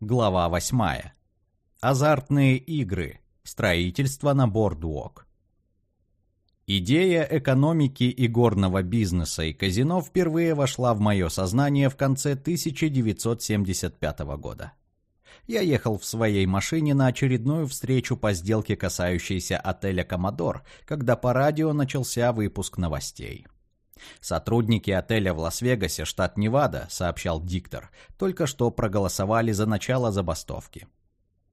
Глава 8. Азартные игры. Строительство на бордвок. Идея экономики и горного бизнеса и казино впервые вошла в мое сознание в конце 1975 года. Я ехал в своей машине на очередную встречу по сделке, касающейся отеля «Коммодор», когда по радио начался выпуск новостей. Сотрудники отеля в Лас-Вегасе, штат Невада, сообщал диктор, только что проголосовали за начало забастовки.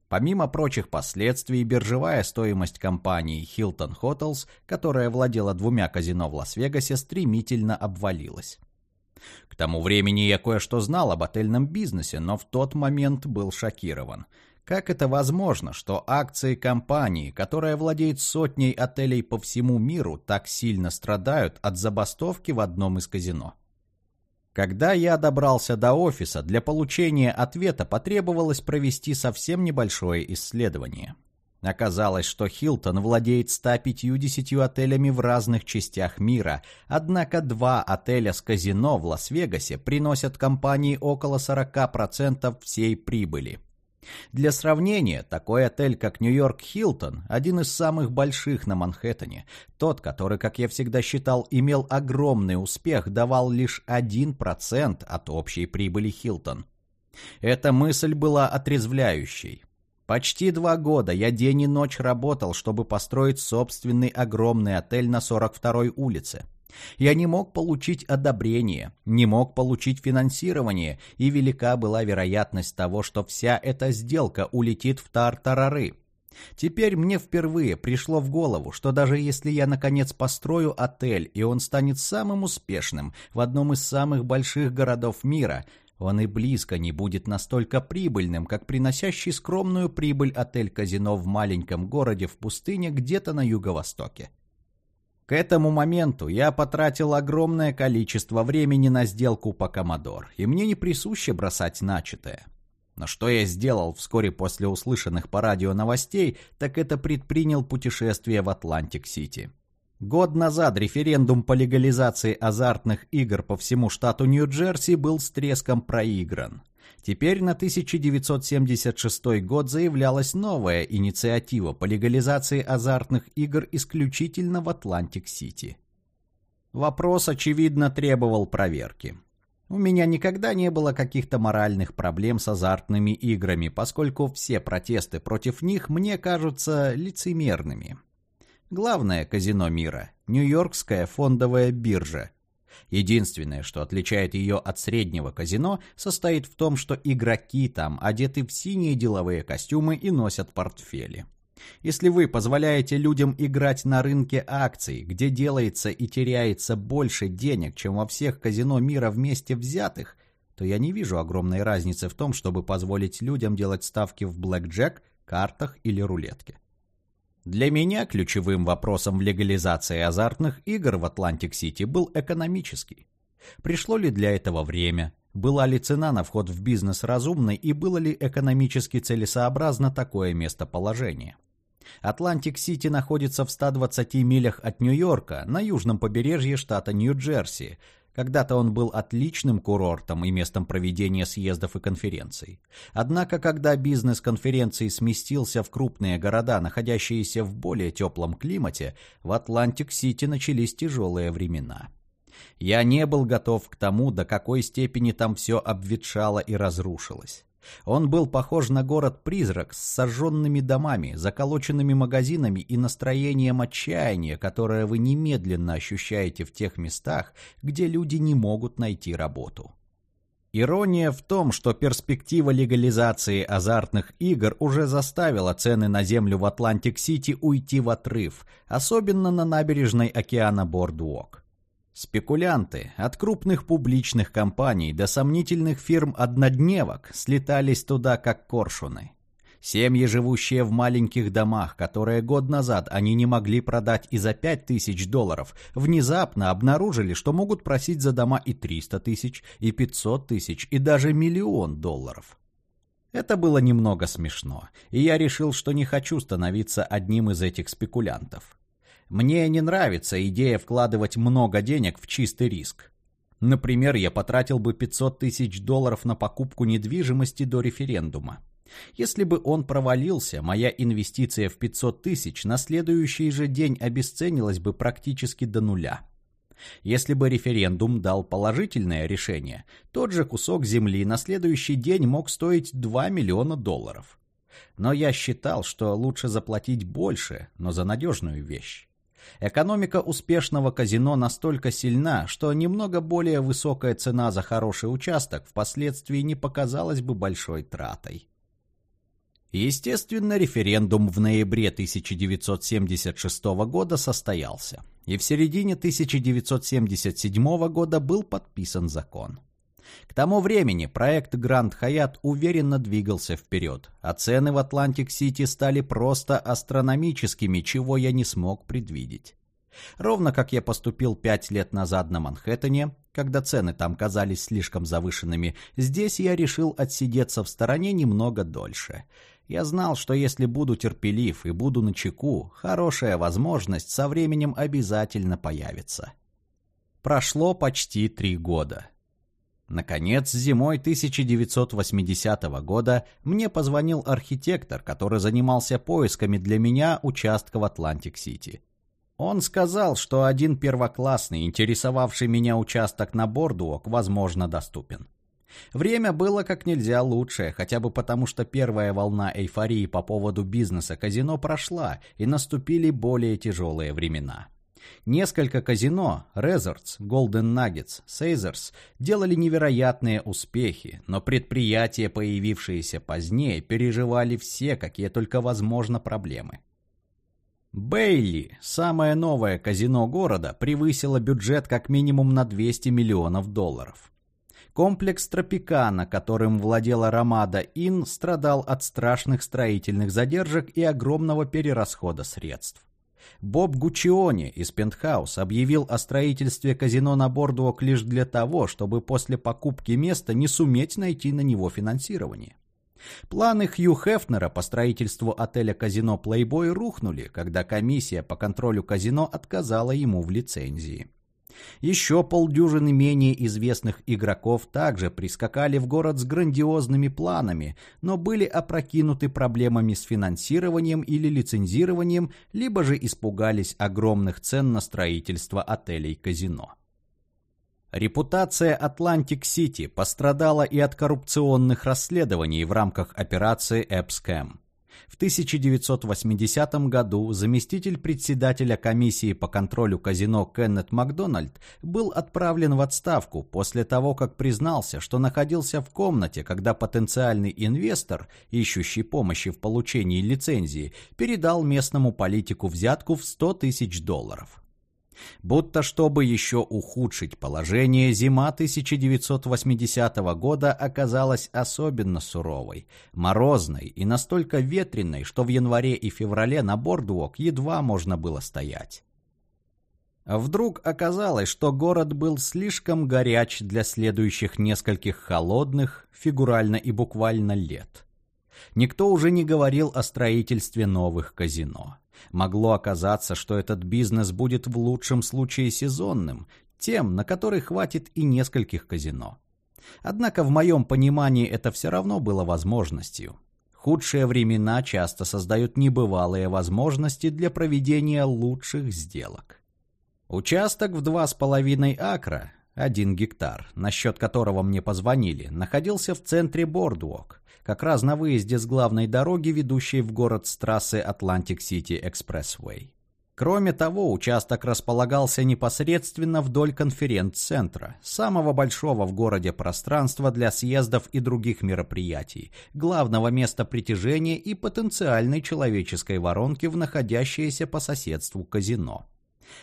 Помимо прочих последствий, биржевая стоимость компании Hilton Hotels, которая владела двумя казино в Лас-Вегасе, стремительно обвалилась. К тому времени я кое-что знал об отельном бизнесе, но в тот момент был шокирован – как это возможно, что акции компании, которая владеет сотней отелей по всему миру, так сильно страдают от забастовки в одном из казино? Когда я добрался до офиса, для получения ответа потребовалось провести совсем небольшое исследование. Оказалось, что Хилтон владеет 150 отелями в разных частях мира, однако два отеля с казино в Лас-Вегасе приносят компании около 40% всей прибыли. Для сравнения, такой отель, как Нью-Йорк Хилтон, один из самых больших на Манхэттене, тот, который, как я всегда считал, имел огромный успех, давал лишь 1% от общей прибыли Хилтон. Эта мысль была отрезвляющей. Почти два года я день и ночь работал, чтобы построить собственный огромный отель на 42-й улице. Я не мог получить одобрение, не мог получить финансирование, и велика была вероятность того, что вся эта сделка улетит в тартарары. Теперь мне впервые пришло в голову, что даже если я наконец построю отель, и он станет самым успешным в одном из самых больших городов мира, он и близко не будет настолько прибыльным, как приносящий скромную прибыль отель-казино в маленьком городе в пустыне где-то на юго-востоке. К этому моменту я потратил огромное количество времени на сделку по Комодор, и мне не присуще бросать начатое. Но что я сделал вскоре после услышанных по радио новостей, так это предпринял путешествие в Атлантик-Сити. Год назад референдум по легализации азартных игр по всему штату Нью-Джерси был с треском проигран. Теперь на 1976 год заявлялась новая инициатива по легализации азартных игр исключительно в Атлантик-Сити. Вопрос, очевидно, требовал проверки. У меня никогда не было каких-то моральных проблем с азартными играми, поскольку все протесты против них мне кажутся лицемерными. Главное казино мира – Нью-Йоркская фондовая биржа, Единственное, что отличает ее от среднего казино, состоит в том, что игроки там одеты в синие деловые костюмы и носят портфели. Если вы позволяете людям играть на рынке акций, где делается и теряется больше денег, чем во всех казино мира вместе взятых, то я не вижу огромной разницы в том, чтобы позволить людям делать ставки в блэкджек, картах или рулетке. Для меня ключевым вопросом в легализации азартных игр в Атлантик-Сити был экономический. Пришло ли для этого время? Была ли цена на вход в бизнес разумной и было ли экономически целесообразно такое местоположение? Атлантик-Сити находится в 120 милях от Нью-Йорка на южном побережье штата Нью-Джерси, когда-то он был отличным курортом и местом проведения съездов и конференций. Однако, когда бизнес конференции сместился в крупные города, находящиеся в более теплом климате, в Атлантик-Сити начались тяжелые времена. Я не был готов к тому, до какой степени там все обветшало и разрушилось. Он был похож на город-призрак с сожженными домами, заколоченными магазинами и настроением отчаяния, которое вы немедленно ощущаете в тех местах, где люди не могут найти работу. Ирония в том, что перспектива легализации азартных игр уже заставила цены на землю в Атлантик-Сити уйти в отрыв, особенно на набережной океана Бордуок. Спекулянты, от крупных публичных компаний до сомнительных фирм-однодневок, слетались туда как коршуны. Семьи, живущие в маленьких домах, которые год назад они не могли продать и за 5 тысяч долларов, внезапно обнаружили, что могут просить за дома и 300 тысяч, и 500 тысяч, и даже миллион долларов. Это было немного смешно, и я решил, что не хочу становиться одним из этих спекулянтов. Мне не нравится идея вкладывать много денег в чистый риск. Например, я потратил бы 500 тысяч долларов на покупку недвижимости до референдума. Если бы он провалился, моя инвестиция в 500 тысяч на следующий же день обесценилась бы практически до нуля. Если бы референдум дал положительное решение, тот же кусок земли на следующий день мог стоить 2 миллиона долларов. Но я считал, что лучше заплатить больше, но за надежную вещь. Экономика успешного казино настолько сильна, что немного более высокая цена за хороший участок впоследствии не показалась бы большой тратой. Естественно, референдум в ноябре 1976 года состоялся, и в середине 1977 года был подписан закон. К тому времени проект Grand Hyatt уверенно двигался вперед, а цены в Атлантик-Сити стали просто астрономическими, чего я не смог предвидеть. Ровно как я поступил пять лет назад на Манхэттене, когда цены там казались слишком завышенными, здесь я решил отсидеться в стороне немного дольше – я знал, что если буду терпелив и буду начеку, хорошая возможность со временем обязательно появится. Прошло почти три года. Наконец, зимой 1980 года мне позвонил архитектор, который занимался поисками для меня участка в Атлантик-Сити. Он сказал, что один первоклассный, интересовавший меня участок на Бордуок, возможно, доступен. Время было как нельзя лучшее, хотя бы потому, что первая волна эйфории по поводу бизнеса казино прошла, и наступили более тяжелые времена. Несколько казино – Resorts, Golden Nuggets, Caesars – делали невероятные успехи, но предприятия, появившиеся позднее, переживали все, какие только возможно, проблемы. Бейли, самое новое казино города, превысило бюджет как минимум на 200 миллионов долларов. Комплекс Тропикана, которым владела Ромада Ин, страдал от страшных строительных задержек и огромного перерасхода средств. Боб Гуччиони из Пентхаус объявил о строительстве казино на Бордуок лишь для того, чтобы после покупки места не суметь найти на него финансирование. Планы Хью Хефнера по строительству отеля-казино «Плейбой» рухнули, когда комиссия по контролю казино отказала ему в лицензии. Еще полдюжины менее известных игроков также прискакали в город с грандиозными планами, но были опрокинуты проблемами с финансированием или лицензированием, либо же испугались огромных цен на строительство отелей-казино. Репутация Атлантик-Сити пострадала и от коррупционных расследований в рамках операции «Эпскэм». В 1980 году заместитель председателя комиссии по контролю казино Кеннет Макдональд был отправлен в отставку после того, как признался, что находился в комнате, когда потенциальный инвестор, ищущий помощи в получении лицензии, передал местному политику взятку в 100 тысяч долларов. Будто чтобы еще ухудшить положение, зима 1980 года оказалась особенно суровой, морозной и настолько ветреной, что в январе и феврале на Бордуок едва можно было стоять. Вдруг оказалось, что город был слишком горяч для следующих нескольких холодных, фигурально и буквально лет. Никто уже не говорил о строительстве новых казино. Могло оказаться, что этот бизнес будет в лучшем случае сезонным, тем, на который хватит и нескольких казино. Однако в моем понимании это все равно было возможностью. Худшие времена часто создают небывалые возможности для проведения лучших сделок. Участок в два с половиной акра, один гектар, на счет которого мне позвонили, находился в центре Бордуок, как раз на выезде с главной дороги, ведущей в город с трассы Atlantic-City Expressway. Кроме того, участок располагался непосредственно вдоль конференц-центра, самого большого в городе пространства для съездов и других мероприятий, главного места притяжения и потенциальной человеческой воронки в находящееся по соседству казино.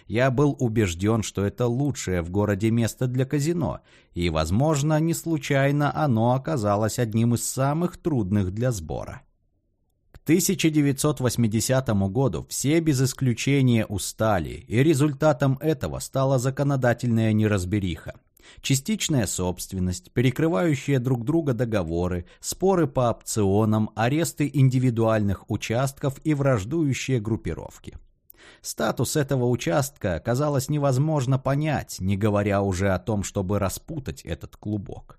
Я был убежден, что это лучшее в городе место для казино, и, возможно, не случайно оно оказалось одним из самых трудных для сбора. К 1980 году все без исключения устали, и результатом этого стала законодательная неразбериха. Частичная собственность, перекрывающие друг друга договоры, споры по опционам, аресты индивидуальных участков и враждующие группировки. Статус этого участка казалось невозможно понять, не говоря уже о том, чтобы распутать этот клубок.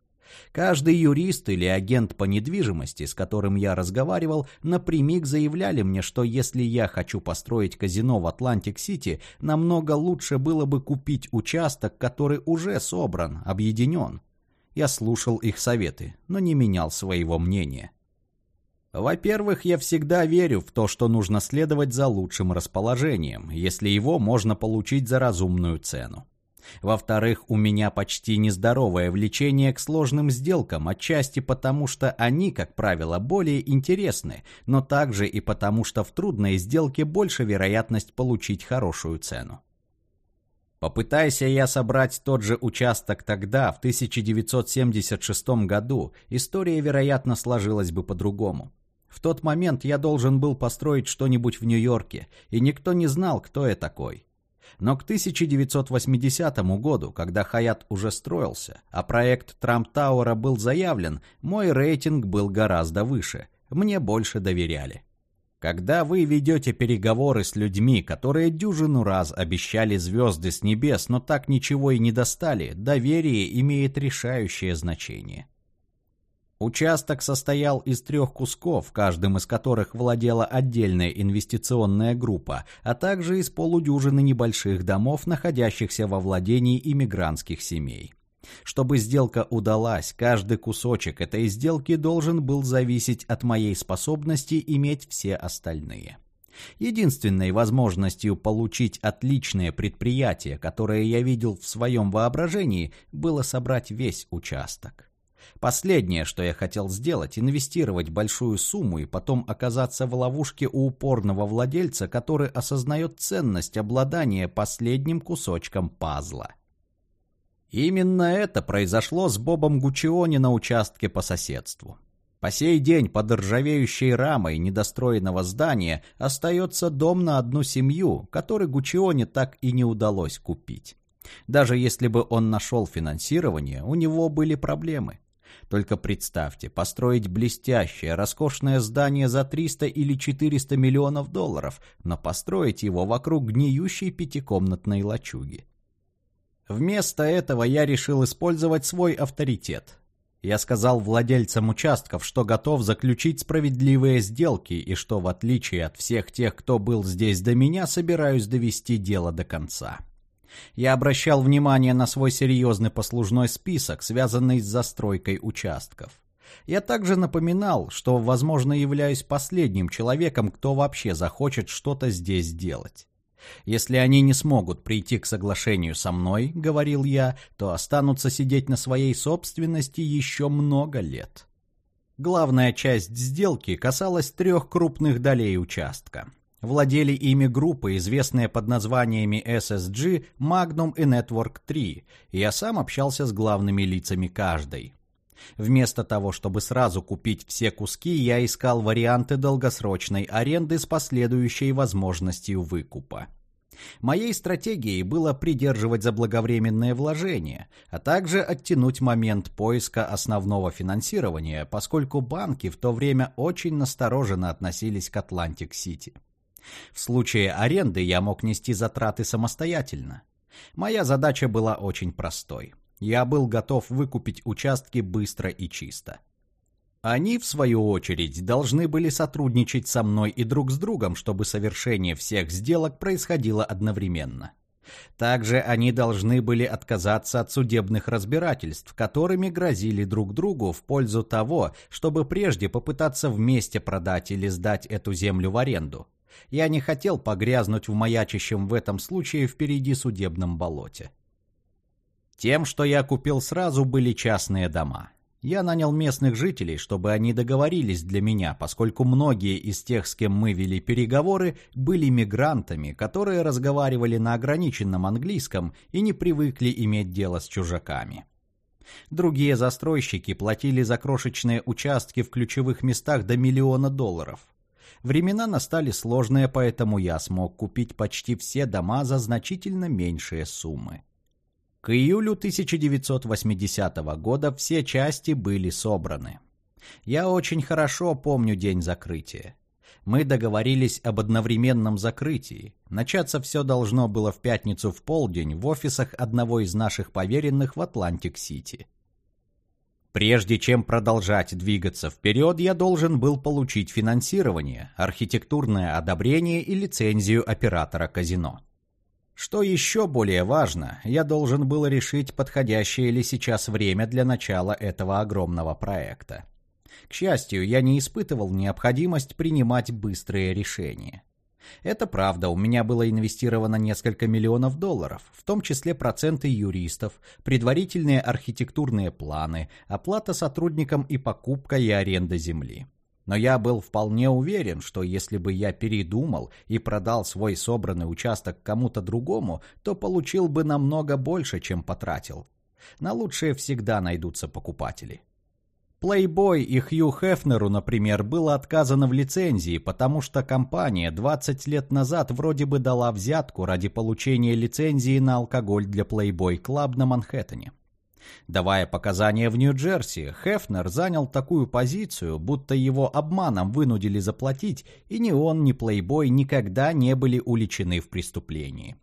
Каждый юрист или агент по недвижимости, с которым я разговаривал, напрямик заявляли мне, что если я хочу построить казино в Атлантик-Сити, намного лучше было бы купить участок, который уже собран, объединен. Я слушал их советы, но не менял своего мнения. Во-первых, я всегда верю в то, что нужно следовать за лучшим расположением, если его можно получить за разумную цену. Во-вторых, у меня почти нездоровое влечение к сложным сделкам, отчасти потому, что они, как правило, более интересны, но также и потому, что в трудной сделке больше вероятность получить хорошую цену. Попытайся я собрать тот же участок тогда, в 1976 году, история, вероятно, сложилась бы по-другому. В тот момент я должен был построить что-нибудь в Нью-Йорке, и никто не знал, кто я такой. Но к 1980 году, когда Хаят уже строился, а проект Трамп Тауэра был заявлен, мой рейтинг был гораздо выше. Мне больше доверяли. Когда вы ведете переговоры с людьми, которые дюжину раз обещали звезды с небес, но так ничего и не достали, доверие имеет решающее значение. Участок состоял из трех кусков, каждым из которых владела отдельная инвестиционная группа, а также из полудюжины небольших домов, находящихся во владении иммигрантских семей. Чтобы сделка удалась, каждый кусочек этой сделки должен был зависеть от моей способности иметь все остальные. Единственной возможностью получить отличное предприятие, которое я видел в своем воображении, было собрать весь участок. Последнее, что я хотел сделать, инвестировать большую сумму и потом оказаться в ловушке у упорного владельца, который осознает ценность обладания последним кусочком пазла. Именно это произошло с Бобом Гучиони на участке по соседству. По сей день под ржавеющей рамой недостроенного здания остается дом на одну семью, который Гучиони так и не удалось купить. Даже если бы он нашел финансирование, у него были проблемы. Только представьте, построить блестящее, роскошное здание за 300 или 400 миллионов долларов, но построить его вокруг гниющей пятикомнатной лачуги. Вместо этого я решил использовать свой авторитет. Я сказал владельцам участков, что готов заключить справедливые сделки и что, в отличие от всех тех, кто был здесь до меня, собираюсь довести дело до конца. Я обращал внимание на свой серьезный послужной список, связанный с застройкой участков. Я также напоминал, что, возможно, являюсь последним человеком, кто вообще захочет что-то здесь делать. Если они не смогут прийти к соглашению со мной, говорил я, то останутся сидеть на своей собственности еще много лет. Главная часть сделки касалась трех крупных долей участка. Владели ими группы, известные под названиями SSG, Magnum и Network 3, и я сам общался с главными лицами каждой. Вместо того, чтобы сразу купить все куски, я искал варианты долгосрочной аренды с последующей возможностью выкупа. Моей стратегией было придерживать заблаговременное вложение, а также оттянуть момент поиска основного финансирования, поскольку банки в то время очень настороженно относились к Атлантик-Сити. В случае аренды я мог нести затраты самостоятельно. Моя задача была очень простой. Я был готов выкупить участки быстро и чисто. Они, в свою очередь, должны были сотрудничать со мной и друг с другом, чтобы совершение всех сделок происходило одновременно. Также они должны были отказаться от судебных разбирательств, которыми грозили друг другу в пользу того, чтобы прежде попытаться вместе продать или сдать эту землю в аренду. Я не хотел погрязнуть в маячащем в этом случае впереди судебном болоте. Тем, что я купил сразу, были частные дома. Я нанял местных жителей, чтобы они договорились для меня, поскольку многие из тех, с кем мы вели переговоры, были мигрантами, которые разговаривали на ограниченном английском и не привыкли иметь дело с чужаками. Другие застройщики платили за крошечные участки в ключевых местах до миллиона долларов. Времена настали сложные, поэтому я смог купить почти все дома за значительно меньшие суммы. К июлю 1980 года все части были собраны. Я очень хорошо помню день закрытия. Мы договорились об одновременном закрытии. Начаться все должно было в пятницу в полдень в офисах одного из наших поверенных в Атлантик-Сити. Прежде чем продолжать двигаться вперед, я должен был получить финансирование, архитектурное одобрение и лицензию оператора казино. Что еще более важно, я должен был решить, подходящее ли сейчас время для начала этого огромного проекта. К счастью, я не испытывал необходимость принимать быстрые решения. Это правда, у меня было инвестировано несколько миллионов долларов, в том числе проценты юристов, предварительные архитектурные планы, оплата сотрудникам и покупка и аренда земли. Но я был вполне уверен, что если бы я передумал и продал свой собранный участок кому-то другому, то получил бы намного больше, чем потратил. На лучшее всегда найдутся покупатели. Playboy и Хью Хефнеру, например, было отказано в лицензии, потому что компания 20 лет назад вроде бы дала взятку ради получения лицензии на алкоголь для Playboy Club на Манхэттене. Давая показания в Нью-Джерси, Хефнер занял такую позицию, будто его обманом вынудили заплатить, и ни он, ни Playboy никогда не были уличены в преступлении.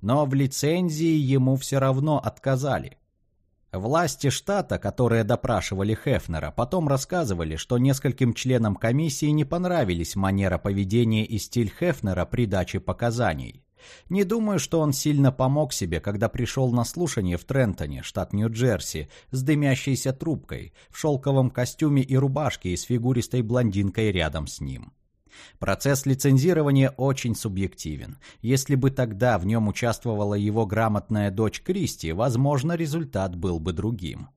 Но в лицензии ему все равно отказали. Власти штата, которые допрашивали Хефнера, потом рассказывали, что нескольким членам комиссии не понравились манера поведения и стиль Хефнера при даче показаний. Не думаю, что он сильно помог себе, когда пришел на слушание в Трентоне, штат Нью-Джерси, с дымящейся трубкой, в шелковом костюме и рубашке и с фигуристой блондинкой рядом с ним. Процесс лицензирования очень субъективен. Если бы тогда в нем участвовала его грамотная дочь Кристи, возможно, результат был бы другим.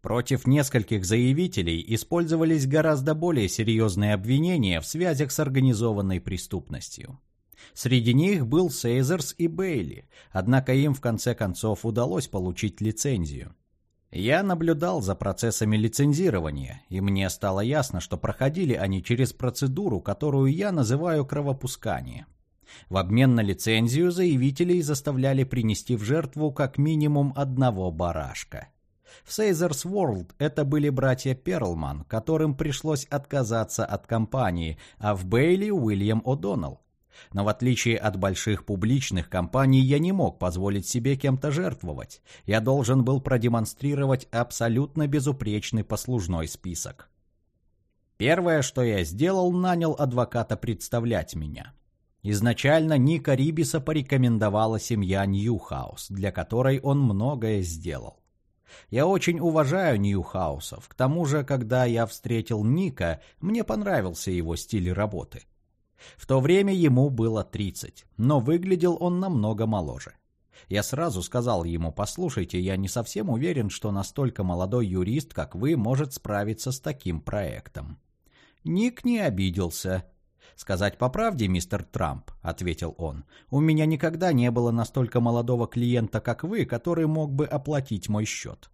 Против нескольких заявителей использовались гораздо более серьезные обвинения в связях с организованной преступностью. Среди них был Сейзерс и Бейли, однако им в конце концов удалось получить лицензию. Я наблюдал за процессами лицензирования, и мне стало ясно, что проходили они через процедуру, которую я называю кровопускание. В обмен на лицензию заявителей заставляли принести в жертву как минимум одного барашка. В Сейзерс World это были братья Перлман, которым пришлось отказаться от компании, а в Бейли Уильям О'Доннелл. Но в отличие от больших публичных компаний, я не мог позволить себе кем-то жертвовать. Я должен был продемонстрировать абсолютно безупречный послужной список. Первое, что я сделал, нанял адвоката представлять меня. Изначально Ника Рибиса порекомендовала семья Ньюхаус, для которой он многое сделал. Я очень уважаю Ньюхаусов. К тому же, когда я встретил Ника, мне понравился его стиль работы. В то время ему было 30, но выглядел он намного моложе. Я сразу сказал ему, послушайте, я не совсем уверен, что настолько молодой юрист, как вы, может справиться с таким проектом. Ник не обиделся. «Сказать по правде, мистер Трамп», — ответил он, — «у меня никогда не было настолько молодого клиента, как вы, который мог бы оплатить мой счет».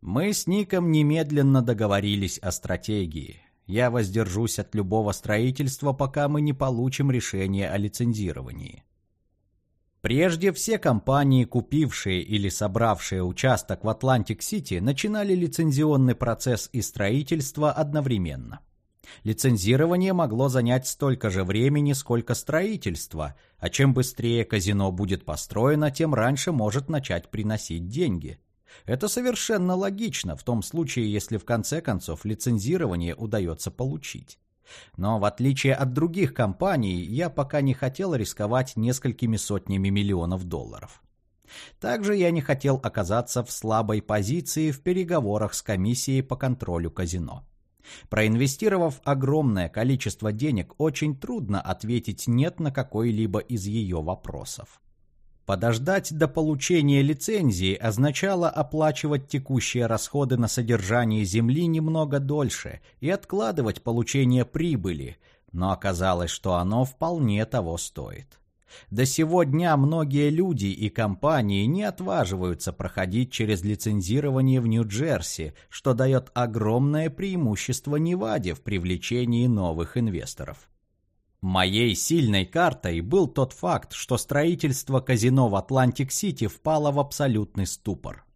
Мы с Ником немедленно договорились о стратегии. Я воздержусь от любого строительства, пока мы не получим решение о лицензировании. Прежде все компании, купившие или собравшие участок в Атлантик-Сити, начинали лицензионный процесс и строительство одновременно. Лицензирование могло занять столько же времени, сколько строительство, а чем быстрее казино будет построено, тем раньше может начать приносить деньги. Это совершенно логично в том случае, если в конце концов лицензирование удается получить. Но в отличие от других компаний, я пока не хотел рисковать несколькими сотнями миллионов долларов. Также я не хотел оказаться в слабой позиции в переговорах с комиссией по контролю казино. Проинвестировав огромное количество денег, очень трудно ответить «нет» на какой-либо из ее вопросов. Подождать до получения лицензии означало оплачивать текущие расходы на содержание земли немного дольше и откладывать получение прибыли, но оказалось, что оно вполне того стоит. До сего дня многие люди и компании не отваживаются проходить через лицензирование в Нью-Джерси, что дает огромное преимущество Неваде в привлечении новых инвесторов. Моей сильной картой был тот факт, что строительство казино в Атлантик-Сити впало в абсолютный ступор.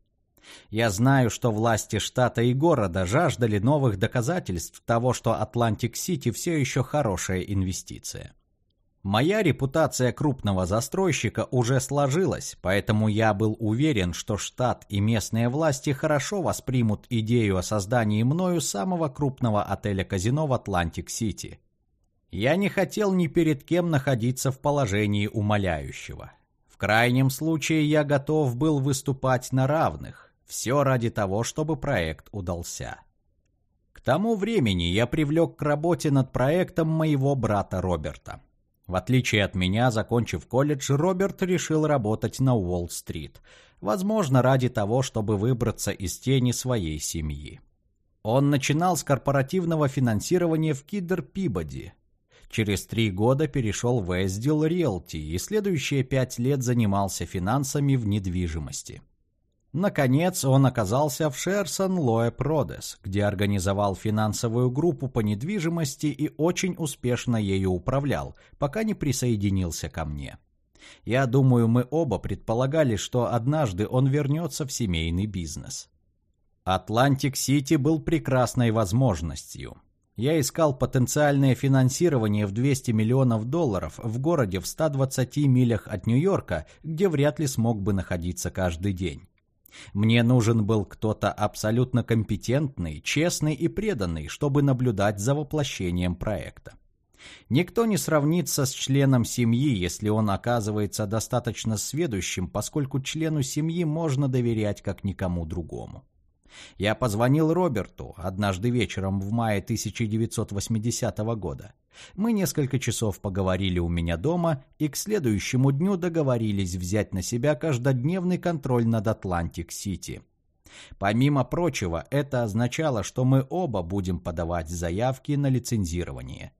Я знаю, что власти штата и города жаждали новых доказательств того, что Атлантик-Сити все еще хорошая инвестиция. Моя репутация крупного застройщика уже сложилась, поэтому я был уверен, что штат и местные власти хорошо воспримут идею о создании мною самого крупного отеля-казино в Атлантик-Сити. Я не хотел ни перед кем находиться в положении умоляющего. В крайнем случае я готов был выступать на равных, все ради того, чтобы проект удался. К тому времени я привлек к работе над проектом моего брата Роберта. В отличие от меня, закончив колледж, Роберт решил работать на Уолл-стрит, возможно, ради того, чтобы выбраться из тени своей семьи. Он начинал с корпоративного финансирования в Кидер Пибоди. Через три года перешел в Эсдил Риэлти и следующие пять лет занимался финансами в недвижимости. Наконец, он оказался в Шерсон Лоэ Продес, где организовал финансовую группу по недвижимости и очень успешно ею управлял, пока не присоединился ко мне. Я думаю, мы оба предполагали, что однажды он вернется в семейный бизнес. Атлантик-Сити был прекрасной возможностью. Я искал потенциальное финансирование в 200 миллионов долларов в городе в 120 милях от Нью-Йорка, где вряд ли смог бы находиться каждый день. Мне нужен был кто-то абсолютно компетентный, честный и преданный, чтобы наблюдать за воплощением проекта. Никто не сравнится с членом семьи, если он оказывается достаточно сведущим, поскольку члену семьи можно доверять как никому другому. Я позвонил Роберту однажды вечером в мае 1980 года. Мы несколько часов поговорили у меня дома и к следующему дню договорились взять на себя каждодневный контроль над Атлантик-Сити. Помимо прочего, это означало, что мы оба будем подавать заявки на лицензирование.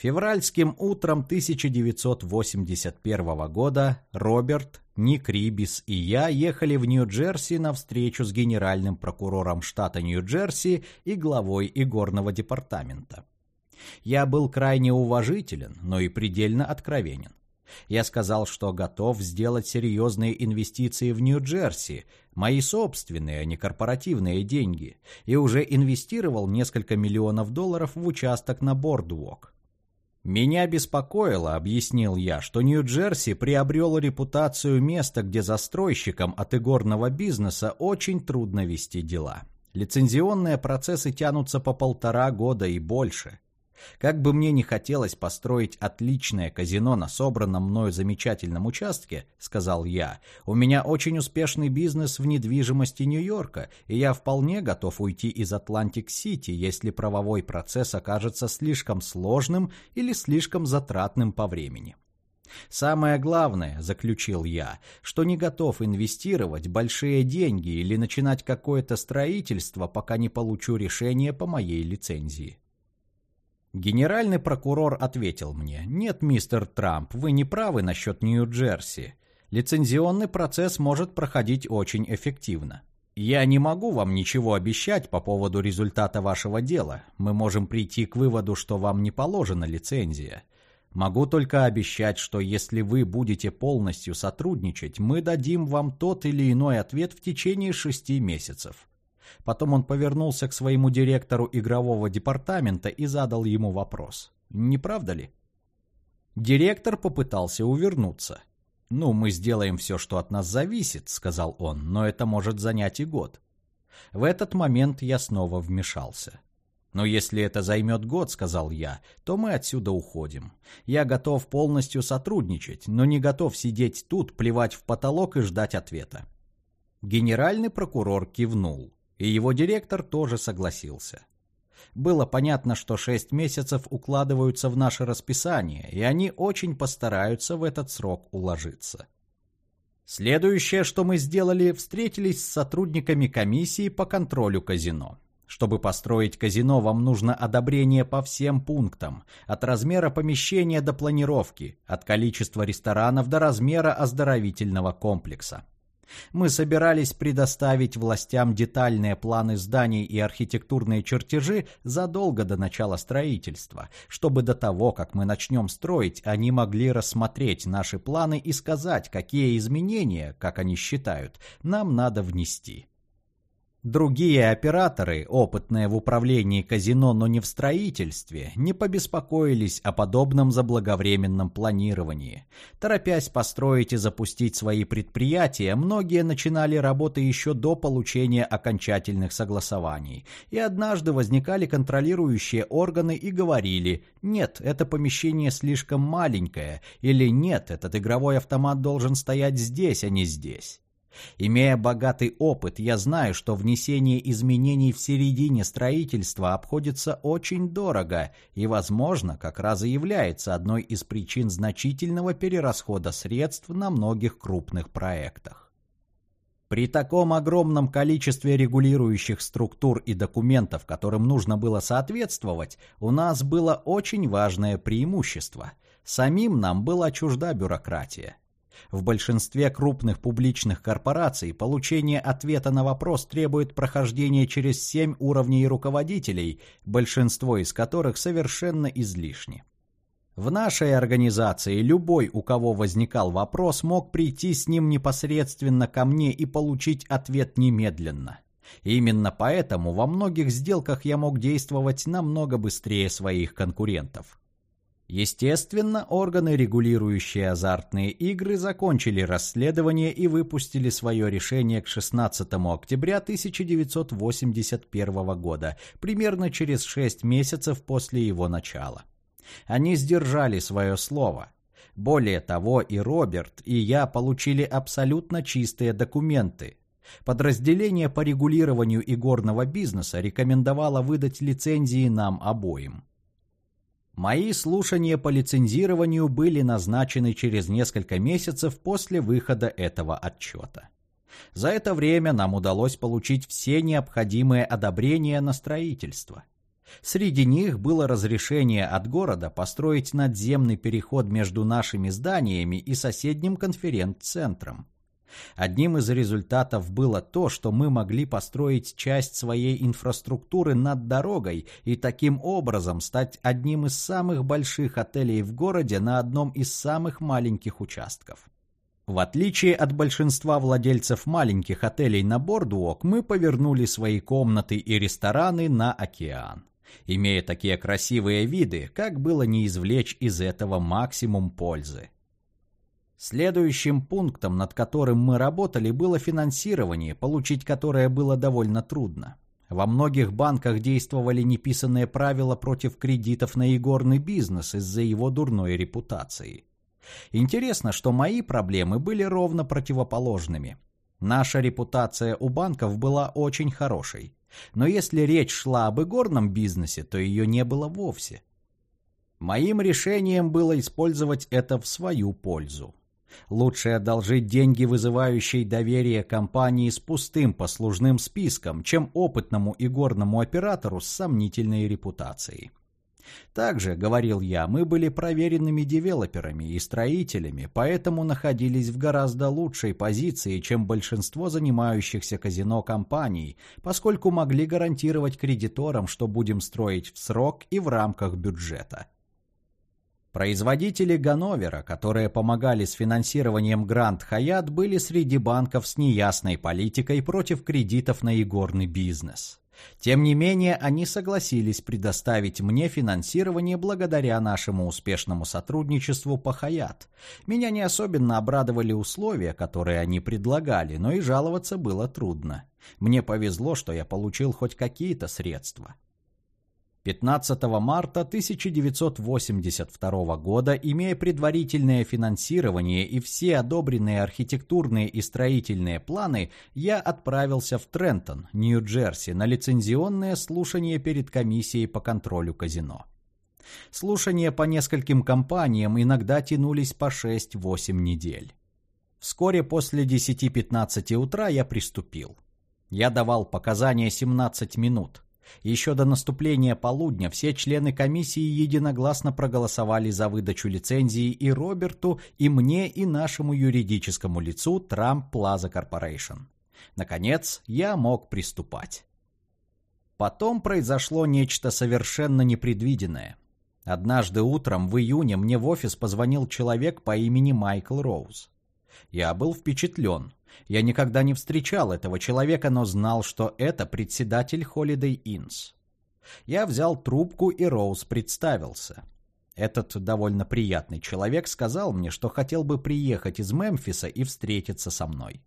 Февральским утром 1981 года Роберт, Ник Рибис и я ехали в Нью-Джерси на встречу с генеральным прокурором штата Нью-Джерси и главой игорного департамента. Я был крайне уважителен, но и предельно откровенен. Я сказал, что готов сделать серьезные инвестиции в Нью-Джерси, мои собственные, а не корпоративные деньги, и уже инвестировал несколько миллионов долларов в участок на Бордвок. «Меня беспокоило», — объяснил я, что Нью-Джерси приобрел репутацию места, где застройщикам от игорного бизнеса очень трудно вести дела. Лицензионные процессы тянутся по полтора года и больше. Как бы мне ни хотелось построить отличное казино на собранном мною замечательном участке, сказал я, у меня очень успешный бизнес в недвижимости Нью-Йорка, и я вполне готов уйти из Атлантик-Сити, если правовой процесс окажется слишком сложным или слишком затратным по времени. Самое главное, заключил я, что не готов инвестировать большие деньги или начинать какое-то строительство, пока не получу решение по моей лицензии. Генеральный прокурор ответил мне, «Нет, мистер Трамп, вы не правы насчет Нью-Джерси. Лицензионный процесс может проходить очень эффективно. Я не могу вам ничего обещать по поводу результата вашего дела. Мы можем прийти к выводу, что вам не положена лицензия. Могу только обещать, что если вы будете полностью сотрудничать, мы дадим вам тот или иной ответ в течение шести месяцев. Потом он повернулся к своему директору игрового департамента и задал ему вопрос. «Не правда ли?» Директор попытался увернуться. «Ну, мы сделаем все, что от нас зависит», — сказал он, — «но это может занять и год». В этот момент я снова вмешался. «Но если это займет год, — сказал я, — то мы отсюда уходим. Я готов полностью сотрудничать, но не готов сидеть тут, плевать в потолок и ждать ответа». Генеральный прокурор кивнул. И его директор тоже согласился. Было понятно, что шесть месяцев укладываются в наше расписание, и они очень постараются в этот срок уложиться. Следующее, что мы сделали, встретились с сотрудниками комиссии по контролю казино. Чтобы построить казино, вам нужно одобрение по всем пунктам, от размера помещения до планировки, от количества ресторанов до размера оздоровительного комплекса. Мы собирались предоставить властям детальные планы зданий и архитектурные чертежи задолго до начала строительства, чтобы до того, как мы начнем строить, они могли рассмотреть наши планы и сказать, какие изменения, как они считают, нам надо внести. Другие операторы, опытные в управлении казино, но не в строительстве, не побеспокоились о подобном заблаговременном планировании. Торопясь построить и запустить свои предприятия, многие начинали работы еще до получения окончательных согласований. И однажды возникали контролирующие органы и говорили «нет, это помещение слишком маленькое» или «нет, этот игровой автомат должен стоять здесь, а не здесь». Имея богатый опыт, я знаю, что внесение изменений в середине строительства обходится очень дорого и, возможно, как раз и является одной из причин значительного перерасхода средств на многих крупных проектах. При таком огромном количестве регулирующих структур и документов, которым нужно было соответствовать, у нас было очень важное преимущество. Самим нам была чужда бюрократия. В большинстве крупных публичных корпораций получение ответа на вопрос требует прохождения через семь уровней руководителей, большинство из которых совершенно излишни. В нашей организации любой, у кого возникал вопрос, мог прийти с ним непосредственно ко мне и получить ответ немедленно. Именно поэтому во многих сделках я мог действовать намного быстрее своих конкурентов. Естественно, органы, регулирующие азартные игры, закончили расследование и выпустили свое решение к 16 октября 1981 года, примерно через 6 месяцев после его начала. Они сдержали свое слово. Более того, и Роберт, и я получили абсолютно чистые документы, Подразделение по регулированию игорного бизнеса рекомендовало выдать лицензии нам обоим. Мои слушания по лицензированию были назначены через несколько месяцев после выхода этого отчета. За это время нам удалось получить все необходимые одобрения на строительство. Среди них было разрешение от города построить надземный переход между нашими зданиями и соседним конференц-центром. Одним из результатов было то, что мы могли построить часть своей инфраструктуры над дорогой и таким образом стать одним из самых больших отелей в городе на одном из самых маленьких участков. В отличие от большинства владельцев маленьких отелей на Бордуок, мы повернули свои комнаты и рестораны на океан. Имея такие красивые виды, как было не извлечь из этого максимум пользы? Следующим пунктом, над которым мы работали, было финансирование, получить которое было довольно трудно. Во многих банках действовали неписанные правила против кредитов на игорный бизнес из-за его дурной репутации. Интересно, что мои проблемы были ровно противоположными. Наша репутация у банков была очень хорошей. Но если речь шла об игорном бизнесе, то ее не было вовсе. Моим решением было использовать это в свою пользу. Лучше одолжить деньги, вызывающие доверие компании с пустым послужным списком, чем опытному игорному оператору с сомнительной репутацией. Также, говорил я, мы были проверенными девелоперами и строителями, поэтому находились в гораздо лучшей позиции, чем большинство занимающихся казино компаний, поскольку могли гарантировать кредиторам, что будем строить в срок и в рамках бюджета. Производители Ганновера, которые помогали с финансированием Гранд Хаят, были среди банков с неясной политикой против кредитов на игорный бизнес. Тем не менее, они согласились предоставить мне финансирование благодаря нашему успешному сотрудничеству по Хаят. Меня не особенно обрадовали условия, которые они предлагали, но и жаловаться было трудно. Мне повезло, что я получил хоть какие-то средства. 15 марта 1982 года, имея предварительное финансирование и все одобренные архитектурные и строительные планы, я отправился в Трентон, Нью-Джерси, на лицензионное слушание перед комиссией по контролю казино. Слушания по нескольким компаниям иногда тянулись по 6-8 недель. Вскоре после 10-15 утра я приступил. Я давал показания 17 минут – Еще до наступления полудня все члены комиссии единогласно проголосовали за выдачу лицензии и Роберту, и мне, и нашему юридическому лицу Трамп Plaza Corporation. Наконец, я мог приступать. Потом произошло нечто совершенно непредвиденное. Однажды утром в июне мне в офис позвонил человек по имени Майкл Роуз. Я был впечатлен. Я никогда не встречал этого человека, но знал, что это председатель Holiday Inns. Я взял трубку, и Роуз представился. Этот довольно приятный человек сказал мне, что хотел бы приехать из Мемфиса и встретиться со мной.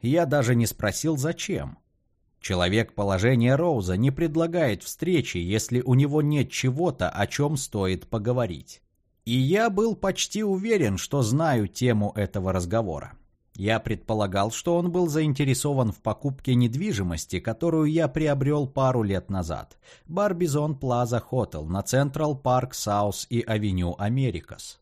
Я даже не спросил, зачем. Человек положения Роуза не предлагает встречи, если у него нет чего-то, о чем стоит поговорить. И я был почти уверен, что знаю тему этого разговора. Я предполагал, что он был заинтересован в покупке недвижимости, которую я приобрел пару лет назад. Barbizon Plaza Hotel на Central Park South и Avenue Americas.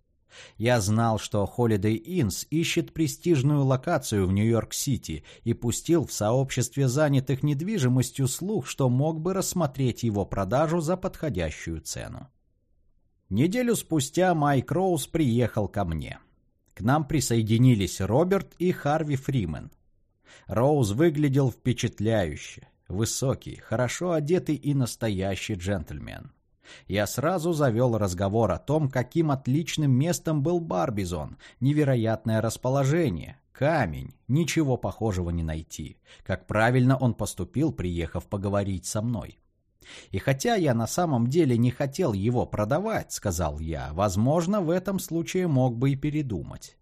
Я знал, что Holiday Inns ищет престижную локацию в Нью-Йорк-Сити и пустил в сообществе занятых недвижимостью слух, что мог бы рассмотреть его продажу за подходящую цену. Неделю спустя Майк Роуз приехал ко мне. К нам присоединились Роберт и Харви Фримен. Роуз выглядел впечатляюще. Высокий, хорошо одетый и настоящий джентльмен. Я сразу завел разговор о том, каким отличным местом был Барбизон, невероятное расположение, камень, ничего похожего не найти. Как правильно он поступил, приехав поговорить со мной. И хотя я на самом деле не хотел его продавать, сказал я, возможно, в этом случае мог бы и передумать.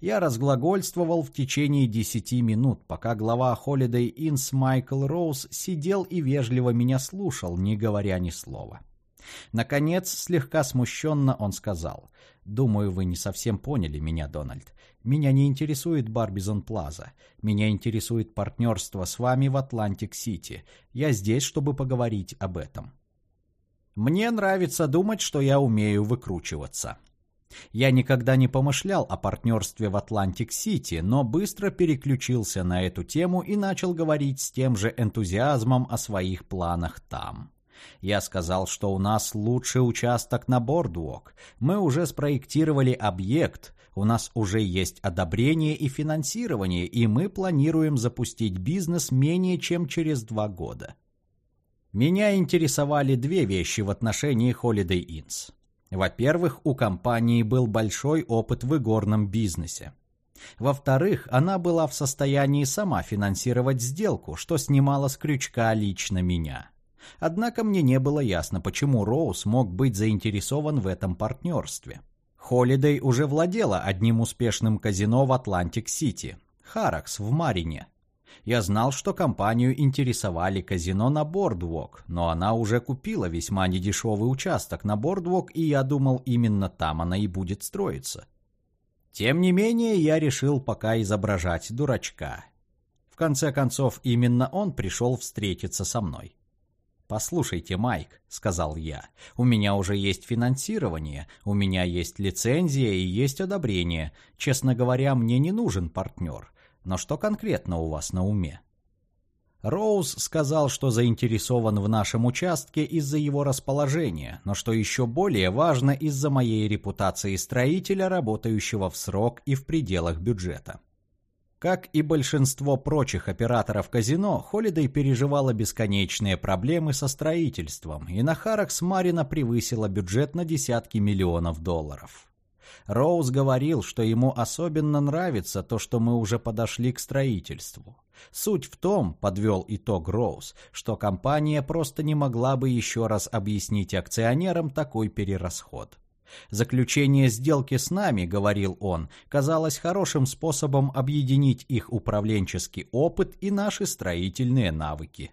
Я разглагольствовал в течение десяти минут, пока глава Holiday Inns Майкл Роуз сидел и вежливо меня слушал, не говоря ни слова. Наконец, слегка смущенно он сказал, «Думаю, вы не совсем поняли меня, Дональд. Меня не интересует Barbizon Plaza. Меня интересует партнерство с вами в Атлантик-Сити. Я здесь, чтобы поговорить об этом». Мне нравится думать, что я умею выкручиваться. Я никогда не помышлял о партнерстве в Атлантик-Сити, но быстро переключился на эту тему и начал говорить с тем же энтузиазмом о своих планах там. Я сказал, что у нас лучший участок на Boardwalk. Мы уже спроектировали объект, у нас уже есть одобрение и финансирование, и мы планируем запустить бизнес менее чем через два года. Меня интересовали две вещи в отношении Holiday Inns. Во-первых, у компании был большой опыт в игорном бизнесе. Во-вторых, она была в состоянии сама финансировать сделку, что снимало с крючка лично меня. Однако мне не было ясно, почему Роуз мог быть заинтересован в этом партнерстве. Holiday уже владела одним успешным казино в Атлантик-Сити – Harrah's в Марине. Я знал, что компанию интересовали казино на Бордвок, но она уже купила весьма недешевый участок на Бордвок, и я думал, именно там она и будет строиться. Тем не менее, я решил пока изображать дурачка. В конце концов, именно он пришел встретиться со мной. «Послушайте, Майк», — сказал я, — «у меня уже есть финансирование, у меня есть лицензия и есть одобрение. Честно говоря, мне не нужен партнер. Но что конкретно у вас на уме?» Роуз сказал, что заинтересован в нашем участке из-за его расположения, но что еще более важно из-за моей репутации строителя, работающего в срок и в пределах бюджета. Как и большинство прочих операторов казино, Холидей переживала бесконечные проблемы со строительством, и на Харакс Марина превысила бюджет на десятки миллионов долларов. Роуз говорил, что ему особенно нравится то, что мы уже подошли к строительству. Суть в том, подвел итог Роуз, что компания просто не могла бы еще раз объяснить акционерам такой перерасход. Заключение сделки с нами, говорил он, казалось хорошим способом объединить их управленческий опыт и наши строительные навыки.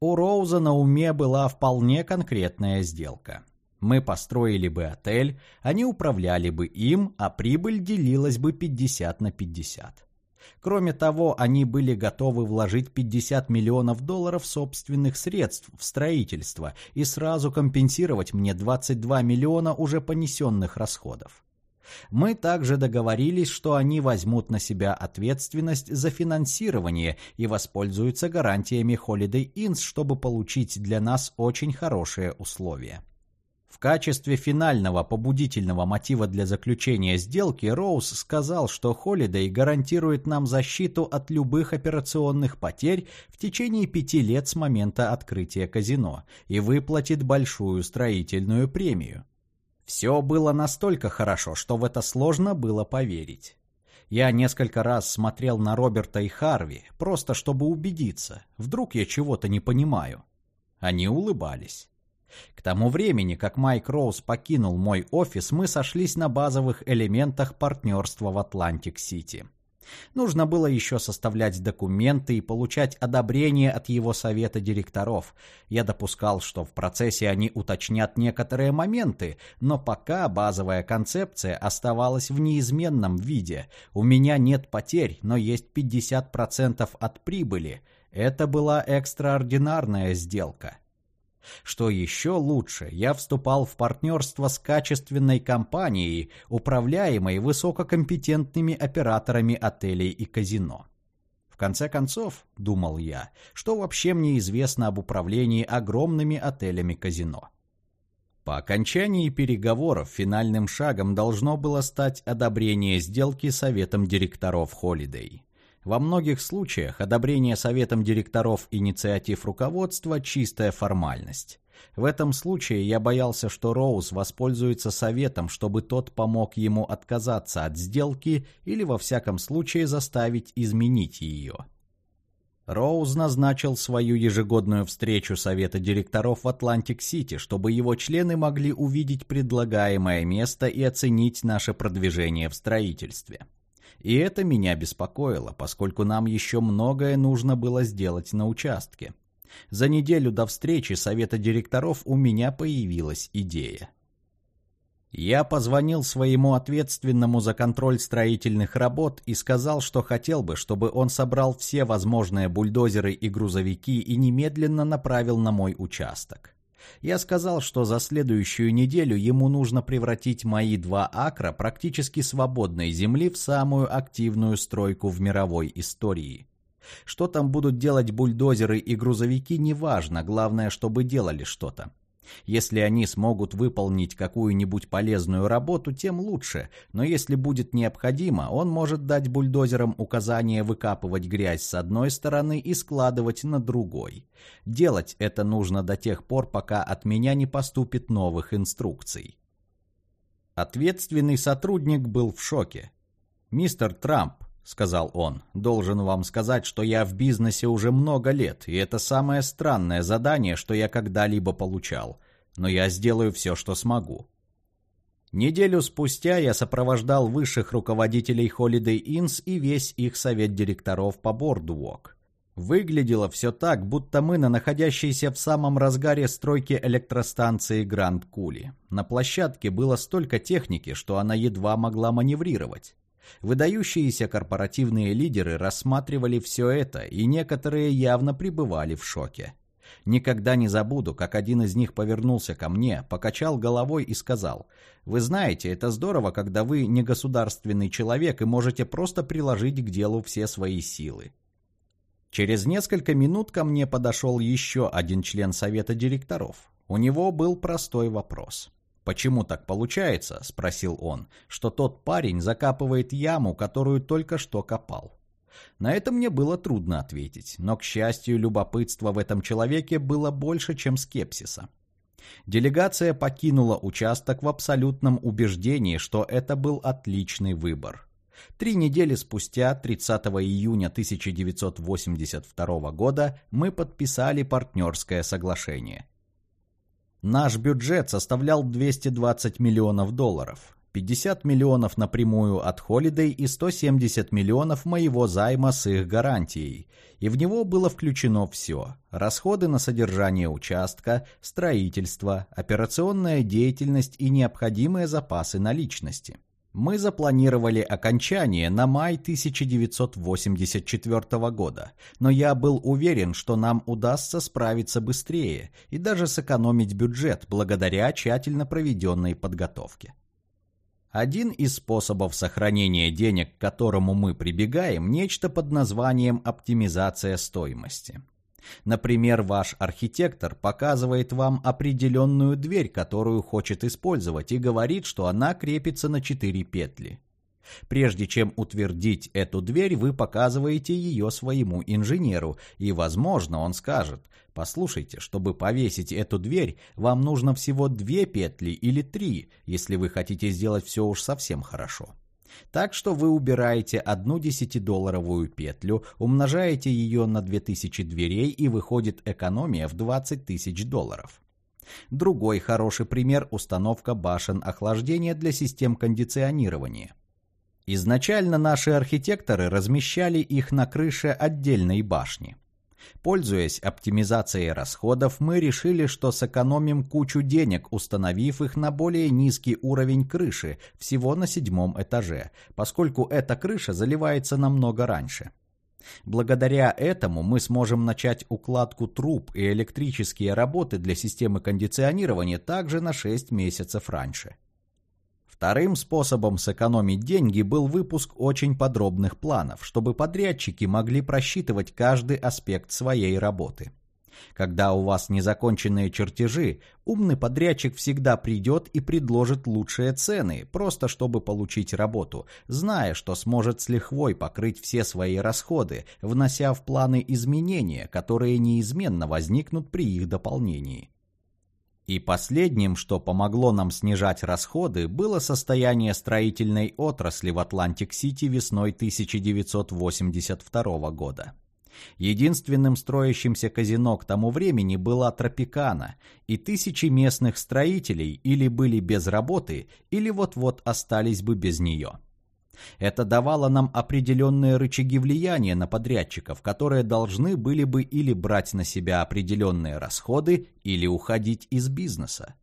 У Роуза на уме была вполне конкретная сделка. Мы построили бы отель, они управляли бы им, а прибыль делилась бы 50 на 50. Кроме того, они были готовы вложить 50 миллионов долларов собственных средств в строительство и сразу компенсировать мне 22 миллиона уже понесенных расходов. Мы также договорились, что они возьмут на себя ответственность за финансирование и воспользуются гарантиями Holiday Inns, чтобы получить для нас очень хорошие условия. В качестве финального побудительного мотива для заключения сделки Роуз сказал, что Holiday гарантирует нам защиту от любых операционных потерь в течение пяти лет с момента открытия казино и выплатит большую строительную премию. Все было настолько хорошо, что в это сложно было поверить. Я несколько раз смотрел на Роберта и Харви, просто чтобы убедиться, вдруг я чего-то не понимаю. Они улыбались. К тому времени, как Майк Роуз покинул мой офис, мы сошлись на базовых элементах партнерства в Атлантик-Сити. Нужно было еще составлять документы и получать одобрение от его совета директоров. Я допускал, что в процессе они уточнят некоторые моменты, но пока базовая концепция оставалась в неизменном виде. У меня нет потерь, но есть 50% от прибыли. Это была экстраординарная сделка. Что еще лучше, я вступал в партнерство с качественной компанией, управляемой высококомпетентными операторами отелей и казино. В конце концов, думал я, что вообще мне известно об управлении огромными отелями-казино. По окончании переговоров финальным шагом должно было стать одобрение сделки советом директоров Holiday. Во многих случаях одобрение советом директоров инициатив руководства – чистая формальность. В этом случае я боялся, что Роуз воспользуется советом, чтобы тот помог ему отказаться от сделки или во всяком случае заставить изменить ее. Роуз назначил свою ежегодную встречу Совета директоров в Атлантик-Сити, чтобы его члены могли увидеть предлагаемое место и оценить наше продвижение в строительстве. И это меня беспокоило, поскольку нам еще многое нужно было сделать на участке. За неделю до встречи совета директоров у меня появилась идея. Я позвонил своему ответственному за контроль строительных работ и сказал, что хотел бы, чтобы он собрал все возможные бульдозеры и грузовики и немедленно направил на мой участок. Я сказал, что за следующую неделю ему нужно превратить мои два акра практически свободной земли в самую активную стройку в мировой истории. Что там будут делать бульдозеры и грузовики, неважно, главное, чтобы делали что-то. Если они смогут выполнить какую-нибудь полезную работу, тем лучше, но если будет необходимо, он может дать бульдозерам указание выкапывать грязь с одной стороны и складывать на другой. Делать это нужно до тех пор, пока от меня не поступит новых инструкций. Ответственный сотрудник был в шоке. «Мистер Трамп, — сказал он, — «должен вам сказать, что я в бизнесе уже много лет, и это самое странное задание, что я когда-либо получал. Но я сделаю все, что смогу». Неделю спустя я сопровождал высших руководителей Holiday Inns и весь их совет директоров по Boardwalk. Выглядело все так, будто мы на находящейся в самом разгаре стройки электростанции Гранд Кули. На площадке было столько техники, что она едва могла маневрировать. Выдающиеся корпоративные лидеры рассматривали все это, и некоторые явно пребывали в шоке. Никогда не забуду, как один из них повернулся ко мне, покачал головой и сказал, «Вы знаете, это здорово, когда вы не государственный человек и можете просто приложить к делу все свои силы». Через несколько минут ко мне подошел еще один член совета директоров. У него был простой вопрос. «Почему так получается?» – спросил он, – что тот парень закапывает яму, которую только что копал. На это мне было трудно ответить, но, к счастью, любопытство в этом человеке было больше, чем скепсиса. Делегация покинула участок в абсолютном убеждении, что это был отличный выбор. Три недели спустя, 30 июня 1982 года, мы подписали партнерское соглашение – Наш бюджет составлял 220 миллионов долларов. 50 миллионов напрямую от Holiday и 170 миллионов моего займа с их гарантией. И в него было включено все. Расходы на содержание участка, строительство, операционная деятельность и необходимые запасы наличности. Мы запланировали окончание на май 1984 года, но я был уверен, что нам удастся справиться быстрее и даже сэкономить бюджет благодаря тщательно проведенной подготовке. Один из способов сохранения денег, к которому мы прибегаем, нечто под названием оптимизация стоимости. Например, ваш архитектор показывает вам определенную дверь, которую хочет использовать, и говорит, что она крепится на четыре петли. Прежде чем утвердить эту дверь, вы показываете ее своему инженеру, и, возможно, он скажет, послушайте, чтобы повесить эту дверь, вам нужно всего две петли или три, если вы хотите сделать все уж совсем хорошо. Так что вы убираете одну десятидолларовую петлю, умножаете ее на 2000 дверей и выходит экономия в 20 тысяч долларов. Другой хороший пример – установка башен охлаждения для систем кондиционирования. Изначально наши архитекторы размещали их на крыше отдельной башни. Пользуясь оптимизацией расходов, мы решили, что сэкономим кучу денег, установив их на более низкий уровень крыши, всего на седьмом этаже, поскольку эта крыша заливается намного раньше. Благодаря этому мы сможем начать укладку труб и электрические работы для системы кондиционирования также на 6 месяцев раньше. Вторым способом сэкономить деньги был выпуск очень подробных планов, чтобы подрядчики могли просчитывать каждый аспект своей работы. Когда у вас незаконченные чертежи, умный подрядчик всегда придет и предложит лучшие цены, просто чтобы получить работу, зная, что сможет с лихвой покрыть все свои расходы, внося в планы изменения, которые неизменно возникнут при их дополнении. И последним, что помогло нам снижать расходы, было состояние строительной отрасли в Атлантик-Сити весной 1982 года. Единственным строящимся казино к тому времени была Tropicana, и тысячи местных строителей или были без работы, или вот-вот остались бы без нее. Это давало нам определенные рычаги влияния на подрядчиков, которые должны были бы или брать на себя определенные расходы, или уходить из бизнеса.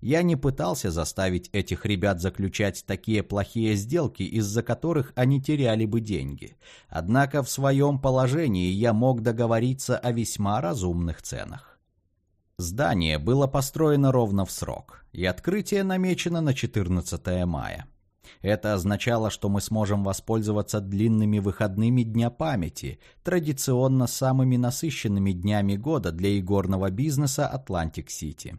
Я не пытался заставить этих ребят заключать такие плохие сделки, из-за которых они теряли бы деньги. Однако в своем положении я мог договориться о весьма разумных ценах. Здание было построено ровно в срок, и открытие намечено на 14 мая. Это означало, что мы сможем воспользоваться длинными выходными дня памяти, традиционно самыми насыщенными днями года для игорного бизнеса Атлантик-Сити.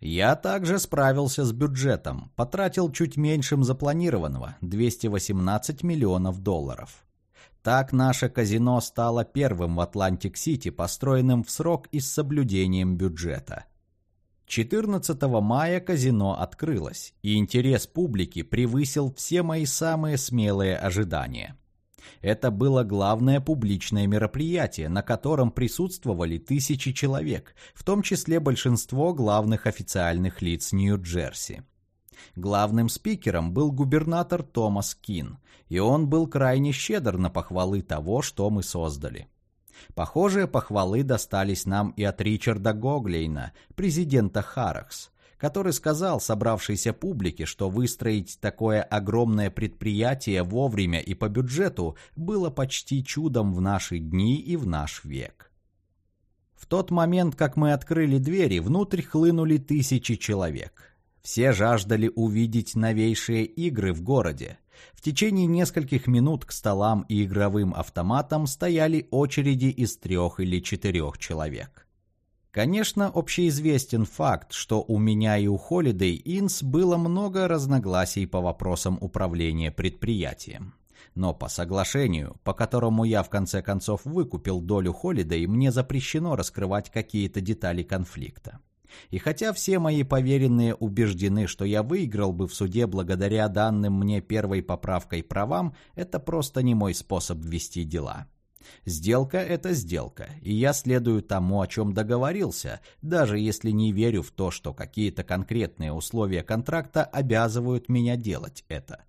Я также справился с бюджетом, потратил чуть меньше запланированного – 218 миллионов долларов. Так наше казино стало первым в Атлантик-Сити, построенным в срок и с соблюдением бюджета – 14 мая казино открылось, и интерес публики превысил все мои самые смелые ожидания. Это было главное публичное мероприятие, на котором присутствовали тысячи человек, в том числе большинство главных официальных лиц Нью-Джерси. Главным спикером был губернатор Томас Кин, и он был крайне щедр на похвалы того, что мы создали. Похожие похвалы достались нам и от Ричарда Гоглейна, президента Харакс, который сказал собравшейся публике, что выстроить такое огромное предприятие вовремя и по бюджету было почти чудом в наши дни и в наш век. В тот момент, как мы открыли двери, внутрь хлынули тысячи человек. Все жаждали увидеть новейшие игры в городе, в течение нескольких минут к столам и игровым автоматам стояли очереди из трех или четырех человек. Конечно, общеизвестен факт, что у меня и у Holiday Inns было много разногласий по вопросам управления предприятием. Но по соглашению, по которому я в конце концов выкупил долю Holiday, мне запрещено раскрывать какие-то детали конфликта. И хотя все мои поверенные убеждены, что я выиграл бы в суде благодаря данным мне первой поправкой правам, это просто не мой способ вести дела. Сделка – это сделка, и я следую тому, о чем договорился, даже если не верю в то, что какие-то конкретные условия контракта обязывают меня делать это.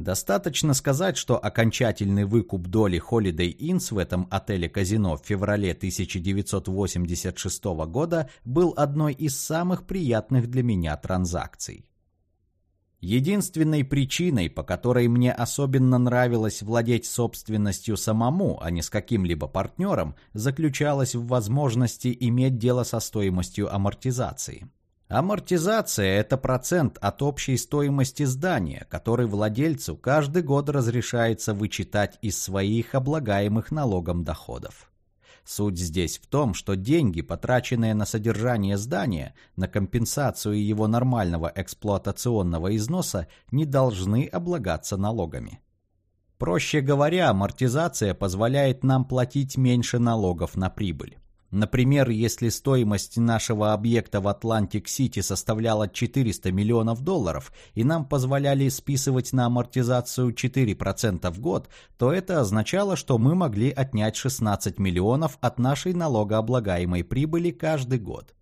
Достаточно сказать, что окончательный выкуп доли Holiday Inns в этом отеле-казино в феврале 1986 года был одной из самых приятных для меня транзакций. Единственной причиной, по которой мне особенно нравилось владеть собственностью самому, а не с каким-либо партнером, заключалась в возможности иметь дело со стоимостью амортизации. Амортизация – это процент от общей стоимости здания, который владельцу каждый год разрешается вычитать из своих облагаемых налогом доходов. Суть здесь в том, что деньги, потраченные на содержание здания, на компенсацию его нормального эксплуатационного износа, не должны облагаться налогами. Проще говоря, амортизация позволяет нам платить меньше налогов на прибыль. Например, если стоимость нашего объекта в Атлантик-Сити составляла 400 миллионов долларов, и нам позволяли списывать на амортизацию 4% в год, то это означало, что мы могли отнять 16 миллионов от нашей налогооблагаемой прибыли каждый год.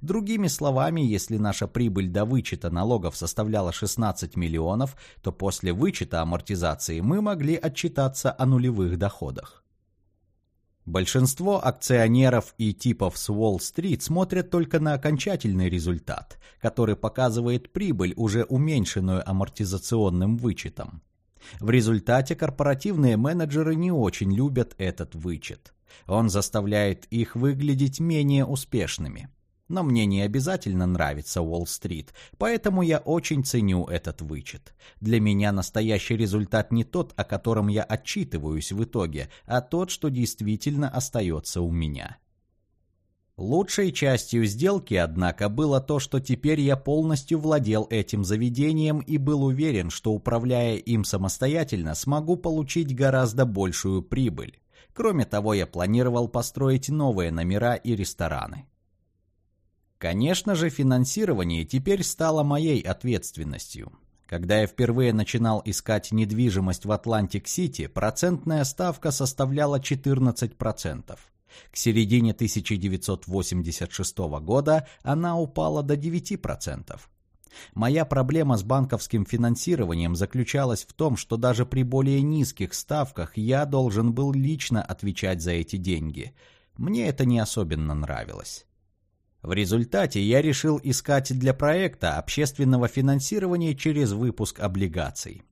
Другими словами, если наша прибыль до вычета налогов составляла 16 миллионов, то после вычета амортизации мы могли отчитаться о нулевых доходах. Большинство акционеров и типов с Уолл-стрит смотрят только на окончательный результат, который показывает прибыль, уже уменьшенную амортизационным вычетом. В результате корпоративные менеджеры не очень любят этот вычет. Он заставляет их выглядеть менее успешными. Но мне не обязательно нравится Уолл-стрит, поэтому я очень ценю этот вычет. Для меня настоящий результат не тот, о котором я отчитываюсь в итоге, а тот, что действительно остается у меня. Лучшей частью сделки, однако, было то, что теперь я полностью владел этим заведением и был уверен, что управляя им самостоятельно, смогу получить гораздо большую прибыль. Кроме того, я планировал построить новые номера и рестораны. Конечно же, финансирование теперь стало моей ответственностью. Когда я впервые начинал искать недвижимость в Атлантик-Сити, процентная ставка составляла 14%. К середине 1986 года она упала до 9%. Моя проблема с банковским финансированием заключалась в том, что даже при более низких ставках я должен был лично отвечать за эти деньги. Мне это не особенно нравилось. В результате я решил искать для проекта общественного финансирования через выпуск облигаций.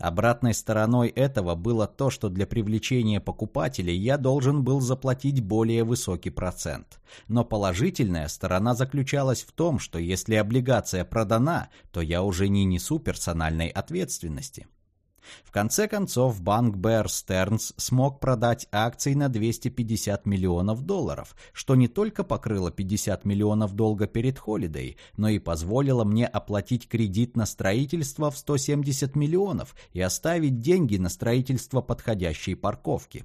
Обратной стороной этого было то, что для привлечения покупателей я должен был заплатить более высокий процент. Но положительная сторона заключалась в том, что если облигация продана, то я уже не несу персональной ответственности. В конце концов, банк Bear Stearns смог продать акции на 250 миллионов долларов, что не только покрыло 50 миллионов долга перед Холидей, но и позволило мне оплатить кредит на строительство в 170 миллионов и оставить деньги на строительство подходящей парковки.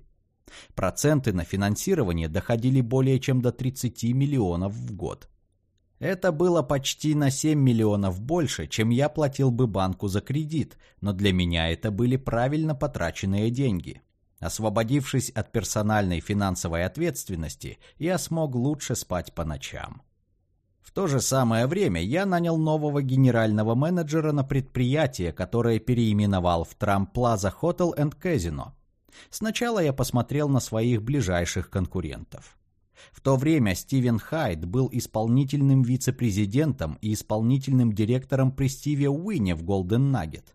Проценты на финансирование доходили более чем до 30 миллионов в год. Это было почти на 7 миллионов больше, чем я платил бы банку за кредит, но для меня это были правильно потраченные деньги. Освободившись от персональной финансовой ответственности, я смог лучше спать по ночам. В то же самое время я нанял нового генерального менеджера на предприятие, которое переименовал в Трамп Plaza Hotel and Casino. Сначала я посмотрел на своих ближайших конкурентов. В то время Стивен Хайд был исполнительным вице-президентом и исполнительным директором при Стиве Уинне в Golden Nugget.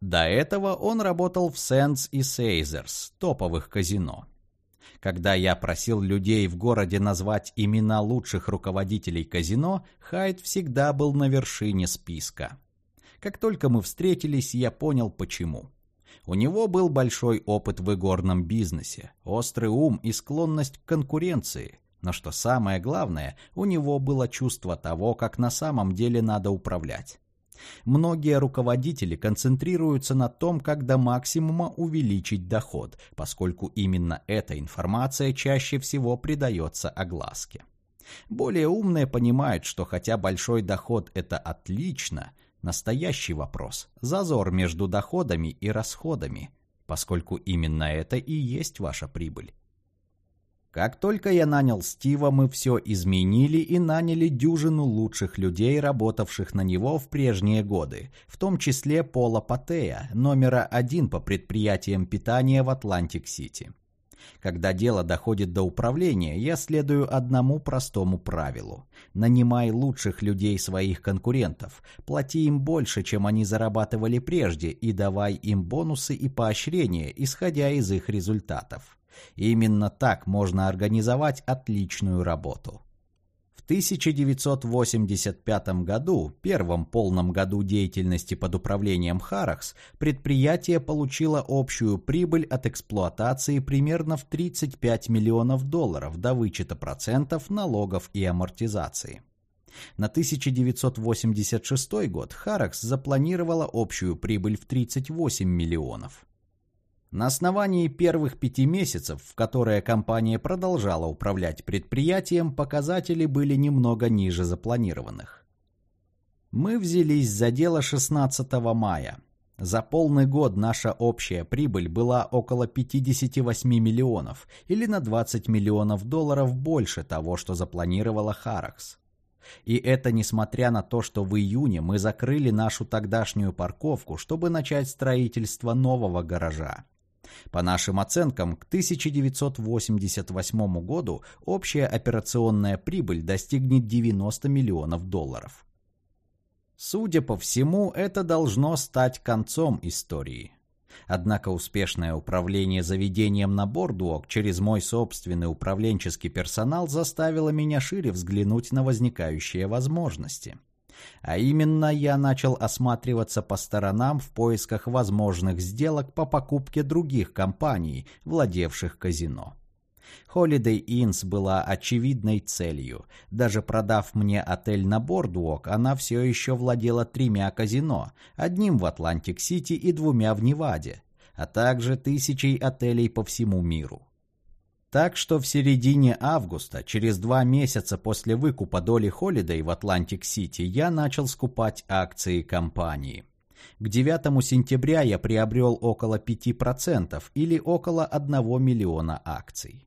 До этого он работал в Sands и Сейзерс, топовых казино. Когда я просил людей в городе назвать имена лучших руководителей казино, Хайд всегда был на вершине списка. Как только мы встретились, я понял почему. У него был большой опыт в игорном бизнесе, острый ум и склонность к конкуренции. Но что самое главное, у него было чувство того, как на самом деле надо управлять. Многие руководители концентрируются на том, как до максимума увеличить доход, поскольку именно эта информация чаще всего придается огласке. Более умные понимают, что хотя большой доход – это отлично, настоящий вопрос – зазор между доходами и расходами, поскольку именно это и есть ваша прибыль. Как только я нанял Стива, мы все изменили и наняли дюжину лучших людей, работавших на него в прежние годы, в том числе Пола Патея, номера один по предприятиям питания в Атлантик-Сити. Когда дело доходит до управления, я следую одному простому правилу. Нанимай лучших людей своих конкурентов, плати им больше, чем они зарабатывали прежде, и давай им бонусы и поощрения, исходя из их результатов. Именно так можно организовать отличную работу. В 1985 году, первом полном году деятельности под управлением Харахс, предприятие получило общую прибыль от эксплуатации примерно в 35 миллионов долларов до вычета процентов, налогов и амортизации. На 1986 год Харакс запланировала общую прибыль в 38 миллионов. На основании первых пяти месяцев, в которые компания продолжала управлять предприятием, показатели были немного ниже запланированных. Мы взялись за дело 16 мая. За полный год наша общая прибыль была около 58 миллионов, или на 20 миллионов долларов больше того, что запланировала Харакс. И это несмотря на то, что в июне мы закрыли нашу тогдашнюю парковку, чтобы начать строительство нового гаража. По нашим оценкам, к 1988 году общая операционная прибыль достигнет 90 миллионов долларов. Судя по всему, это должно стать концом истории. Однако успешное управление заведением на Бордуок через мой собственный управленческий персонал заставило меня шире взглянуть на возникающие возможности. А именно, я начал осматриваться по сторонам в поисках возможных сделок по покупке других компаний, владевших казино. Holiday Inns была очевидной целью. Даже продав мне отель на Бордуок, она все еще владела тремя казино, одним в Атлантик-Сити и двумя в Неваде, а также тысячей отелей по всему миру. Так что в середине августа, через два месяца после выкупа доли Holiday в Атлантик-Сити, я начал скупать акции компании. К 9 сентября я приобрел около 5% или около 1 миллиона акций.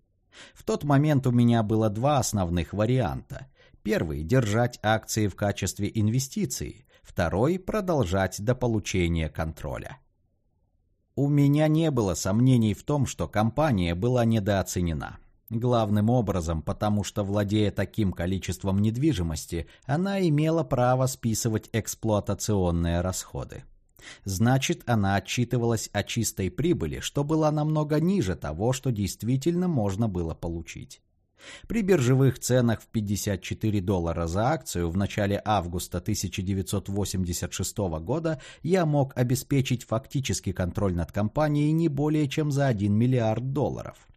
В тот момент у меня было два основных варианта. Первый – держать акции в качестве инвестиции. Второй – продолжать до получения контроля. У меня не было сомнений в том, что компания была недооценена. Главным образом, потому что, владея таким количеством недвижимости, она имела право списывать эксплуатационные расходы. Значит, она отчитывалась о чистой прибыли, что была намного ниже того, что действительно можно было получить. При биржевых ценах в 54 доллара за акцию в начале августа 1986 года я мог обеспечить фактический контроль над компанией не более чем за 1 миллиард долларов.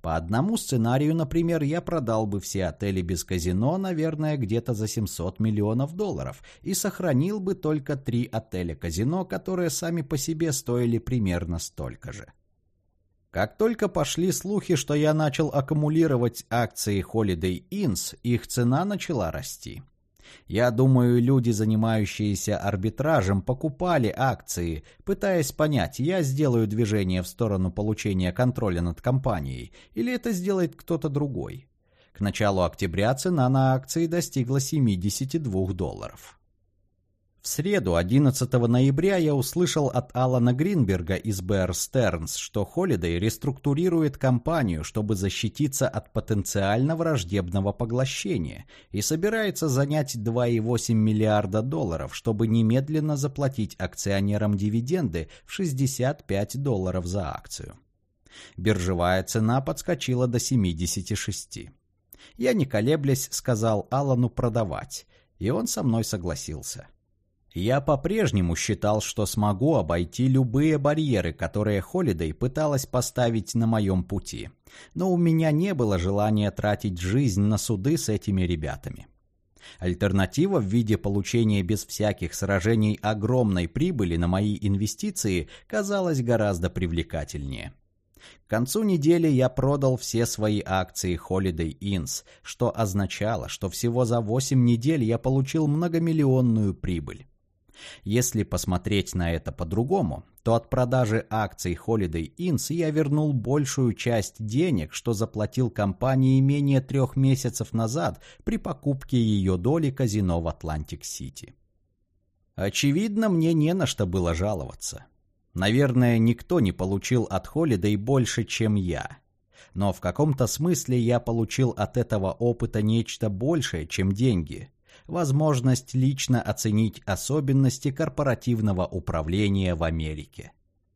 По одному сценарию, например, я продал бы все отели без казино, наверное, где-то за 700 миллионов долларов и сохранил бы только три отеля-казино, которые сами по себе стоили примерно столько же. Как только пошли слухи, что я начал аккумулировать акции Holiday Inns, их цена начала расти. Я думаю, люди, занимающиеся арбитражем, покупали акции, пытаясь понять, я сделаю движение в сторону получения контроля над компанией, или это сделает кто-то другой. К началу октября цена на акции достигла 72 долларов. В среду, 11 ноября, я услышал от Алана Гринберга из Bear Stearns, что Холидей реструктурирует компанию, чтобы защититься от потенциально враждебного поглощения, и собирается занять 2,8 миллиарда долларов, чтобы немедленно заплатить акционерам дивиденды в 65 долларов за акцию. Биржевая цена подскочила до 76. Я, не колеблясь, сказал Алану продавать, и он со мной согласился. Я по-прежнему считал, что смогу обойти любые барьеры, которые Холидей пыталась поставить на моем пути. Но у меня не было желания тратить жизнь на суды с этими ребятами. Альтернатива в виде получения без всяких сражений огромной прибыли на мои инвестиции казалась гораздо привлекательнее. К концу недели я продал все свои акции Holiday Inns, что означало, что всего за 8 недель я получил многомиллионную прибыль. Если посмотреть на это по-другому, то от продажи акций Holiday Inns я вернул большую часть денег, что заплатил компании менее трех месяцев назад при покупке ее доли казино в Атлантик-Сити. Очевидно, мне не на что было жаловаться. Наверное, никто не получил от Holiday больше, чем я. Но в каком-то смысле я получил от этого опыта нечто большее, чем деньги – возможность лично оценить особенности корпоративного управления в Америке.